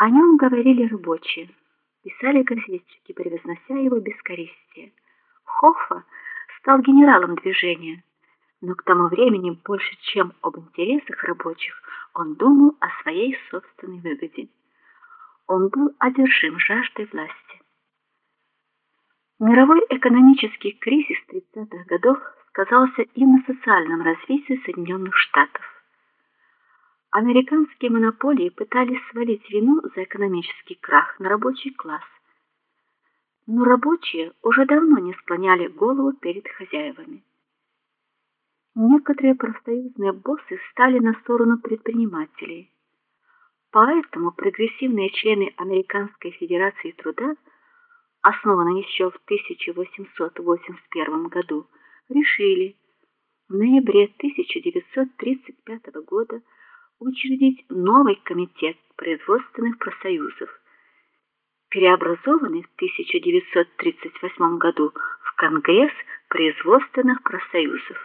О нем говорили рабочие, писали газетчики, превознося его бескорыстие. Хоффа стал генералом движения, но к тому времени больше, чем об интересах рабочих, он думал о своей собственной выгоде. Он был одержим жаждой власти. Мировой экономический кризис 30-х годов сказался и на социальном развитии Соединенных Штатов. Американские монополии пытались свалить вину за экономический крах на рабочий класс. Но рабочие уже давно не склоняли голову перед хозяевами. Некоторые профсоюзные боссы стали на сторону предпринимателей. Поэтому прогрессивные члены Американской Федерации труда, основанной еще в 1881 году, решили в ноябре 1935 года учредить новый комитет производственных профсоюзов, переобразованный в 1938 году в Конгресс производственных профсоюзов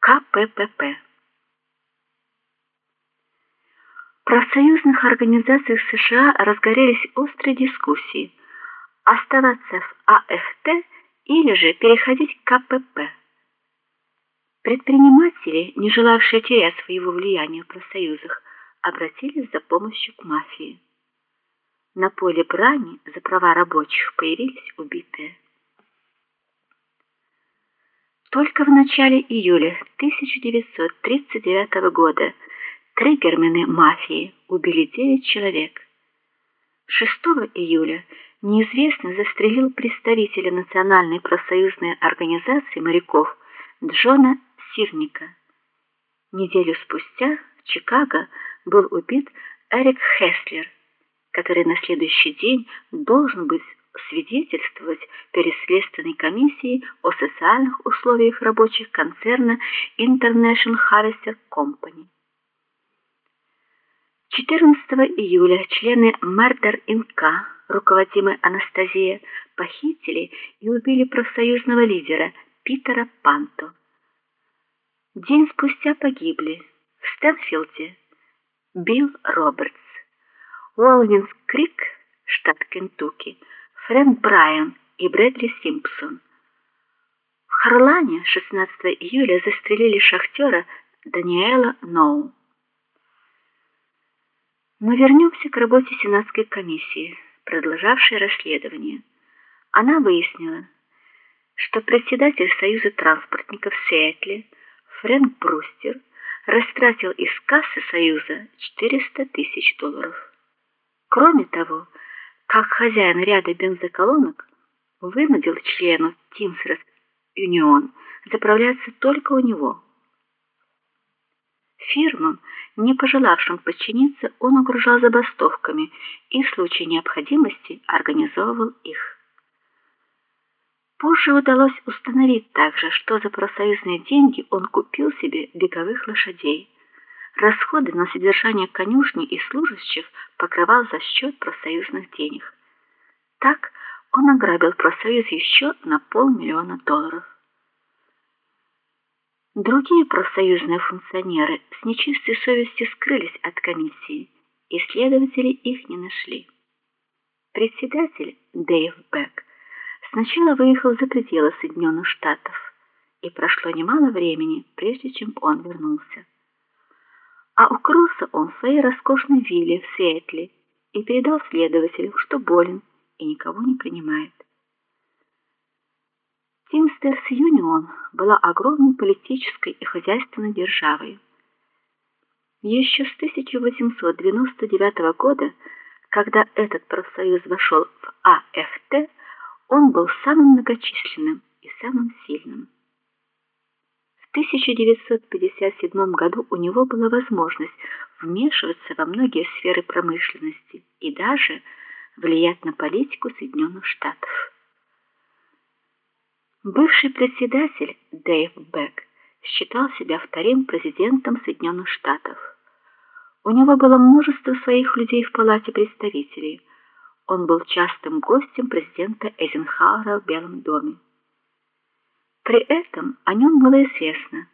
КППП. В профсоюзных организациях США разгорелись острые дискуссии: оставаться в АФТ или же переходить к КПП. Предприниматели, не желавшие терять своего влияния в профсоюзах, обратились за помощью к мафии. На поле брани за права рабочих появились убитые. Только в начале июля 1939 года триггермены мафии убили 9 человек. 6 июля неизвестный застрелил представителя Национальной профсоюзной организации моряков Джона Сирника. Неделю спустя в Чикаго был убит Эрик Хеслер, который на следующий день должен быть свидетельствовать перед следственной комиссией о социальных условиях рабочих концерна International Harvester Company. 14 июля члены Murder Inc., руководимые Анастасия, похитили и убили профсоюзного лидера Питера Панто. День спустя погибли в Стэнфилде Билл Робертс, Уоллинс-Крик, штат Кентукки, Фрэнк Брайан и Брэдли Симпсон. В Харлане 16 июля застрелили шахтера Даниэла Ноу. Мы вернемся к работе сенатской комиссии, продолжавшей расследование. Она выяснила, что председатель Союза транспортников в Фрэнк Брустер растратил из кассы Союза 400 тысяч долларов. Кроме того, как хозяин ряда бензоколонок вынудил членов Teamsters Union заправляться только у него. Фирмам, не пожелавшим подчиниться, он угрожал забастовками и в случае необходимости организовывал их. Позже удалось установить также, что за профсоюзные деньги он купил себе беговых лошадей. Расходы на содержание конюшни и служащих покрывал за счет профсоюзных денег. Так он ограбил профсоюз еще на полмиллиона долларов. Другие профсоюзные функционеры с нечистой совестью скрылись от комиссии, и следователи их не нашли. Председатель Дэйв Бек сначала выехал за пределы Соединенных Штатов, и прошло немало времени, прежде чем он вернулся. А укрылся он в своей роскошной вилле в Сиэтле и передал следователю, что болен и никого не принимает. Teamsters Union была огромной политической и хозяйственной державой. Еще с 1899 года, когда этот профсоюз вошел в АФТ, он был самым многочисленным и самым сильным. В 1957 году у него была возможность вмешиваться во многие сферы промышленности и даже влиять на политику Соединенных Штатов. Бывший председатель Дэйв Бек считал себя вторым президентом Соединенных Штатов. У него было множество своих людей в Палате представителей – он был частым гостем президента Эйзенхауэра в Белом доме. При этом о нем было известно,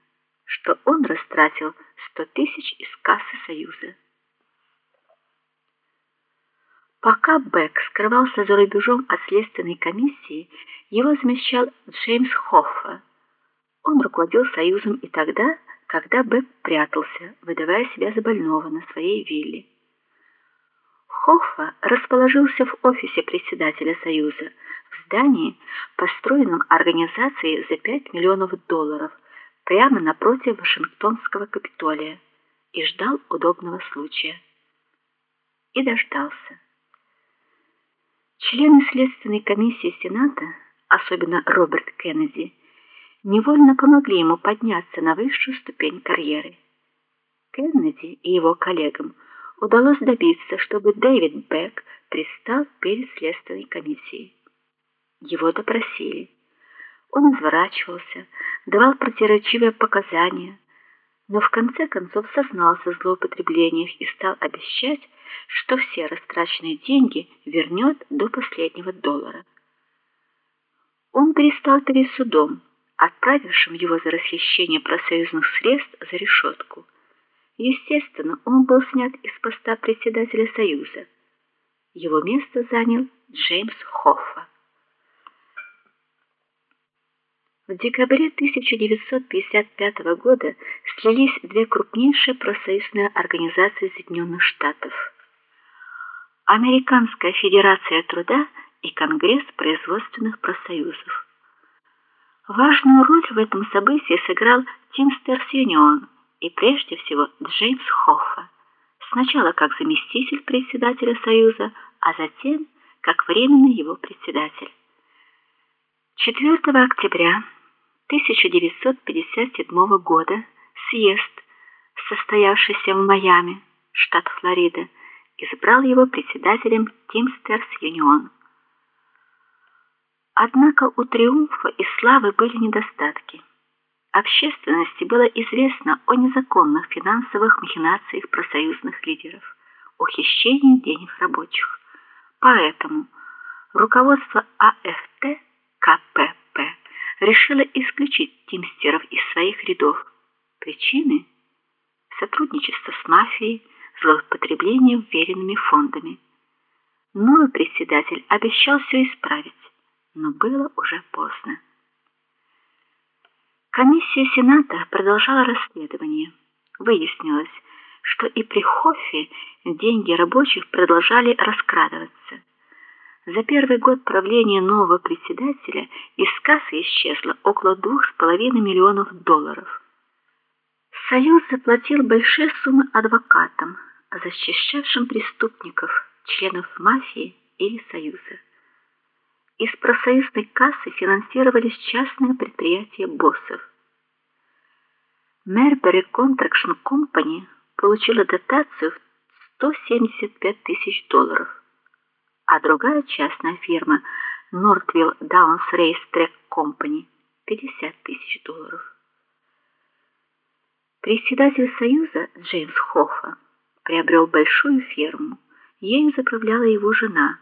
что он растратил 100 тысяч из кассы Союза. Пока Бек скрывался за рубежом от следственной комиссии, его замещал Джеймс Хоффа. Он руководил союзом и тогда, когда Бек прятался, выдавая себя за больного на своей вилле. Хоффа расположился в офисе председателя союза, в здании, построенном организацией за 5 миллионов долларов, прямо напротив Вашингтонского Капитолия, и ждал удобного случая. И дождался. Члены следственной комиссии Сената, особенно Роберт Кеннеди, невольно помогли ему подняться на высшую ступень карьеры. Кеннеди и его коллегам удалось добиться, чтобы Дэвид Бек предстал перед следственной комиссией. Его допросили. Он изворачивался, давал противоречивые показания, но в конце концов сознался в злоупотреблениях и стал обещать, что все растраченные деньги вернет до последнего доллара. Он перестал перед судом, отправившим его за расхищение профсоюзных средств за решетку. Естественно, он был снят из поста председателя союза. Его место занял Джеймс Хоффа. В декабре 1955 года слились две крупнейшие профсоюзные организации Соединенных Штатов: Американская федерация труда и Конгресс производственных профсоюзов. Важную роль в этом событии сыграл Teamsters Union и прежде всего Джеймс Хоффа. Сначала как заместитель председателя союза, а затем как временный его председатель. 4 октября 1957 года съезд, состоявшийся в Майами, штат Флорида, избрал его председателем Teamsters Union. Однако у триумфа и славы были недостатки. Общественности было известно о незаконных финансовых махинациях профсоюзных лидеров, о хищении денег рабочих. Поэтому руководство АФТ КПП решила исключить тимстеров из своих рядов. Причины сотрудничество с мафией, злоупотребление вверенными фондами. Новый председатель обещал все исправить, но было уже поздно. Комиссия Сената продолжала расследование. Выяснилось, что и при Хоффе деньги рабочих продолжали раскрадываться. За первый год правления нового председателя из кассы исчезло около двух с половиной миллионов долларов. Союз заплатил большие суммы адвокатам, защищавшим преступников, членов мафии или союза. Из профсоюзной кассы финансировались частные предприятия боссов. Мербери Контракшн Компани получила дотацию в 175 тысяч долларов а другая частная фирма Northville Downs Racetrack Company 50 тысяч долларов. Председатель союза Джеймс Хоффа приобрел большую ферму. Ею заправляла его жена,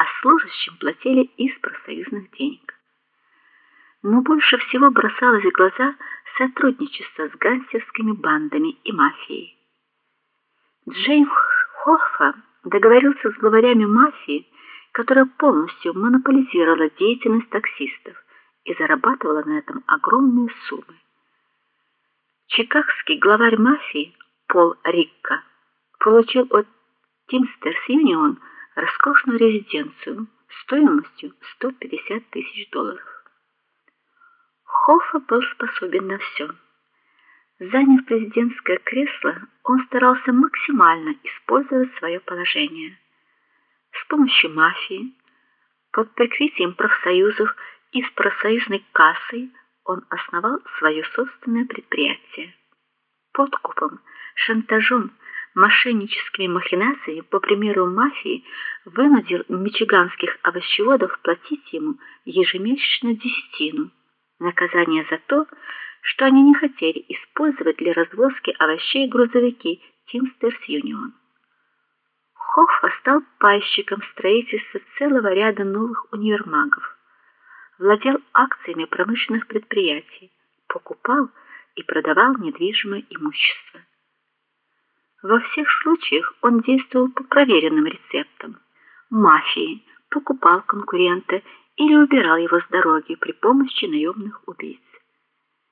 а служащим платили из профсоюзных денег. Но больше всего бросалось в глаза сотрудничество с гангстерскими бандами и мафией. Джеймс Хоффа договорился с главарями мафии, которая полностью монополизировала деятельность таксистов и зарабатывала на этом огромные суммы. Чикагский главарь мафии Пол Рикка получил от Teamsters Union роскошную резиденцию стоимостью 150 тысяч долларов. Хоффа был способен на все. Заняв президентское кресло, он старался максимально использовать свое положение. С помощью мафии, под прикрытием профсоюзов и с профсоюзной кассой он основал свое собственное предприятие. Подкупом, шантажом, мошенническими махинациями, по примеру мафии, вынудил мичиганских овощеводов платить ему ежемесячно десятину. Наказание за то, что они не хотели использовать для развозки овощей грузовики Teamsters Union. Хофф стал пайщиком строительства целого ряда новых универмагов. Владел акциями промышленных предприятий, покупал и продавал недвижимое имущество. Во всех случаях он действовал по проверенным рецептам. мафии, покупал конкурента или убирал его с дороги при помощи наемных убийц.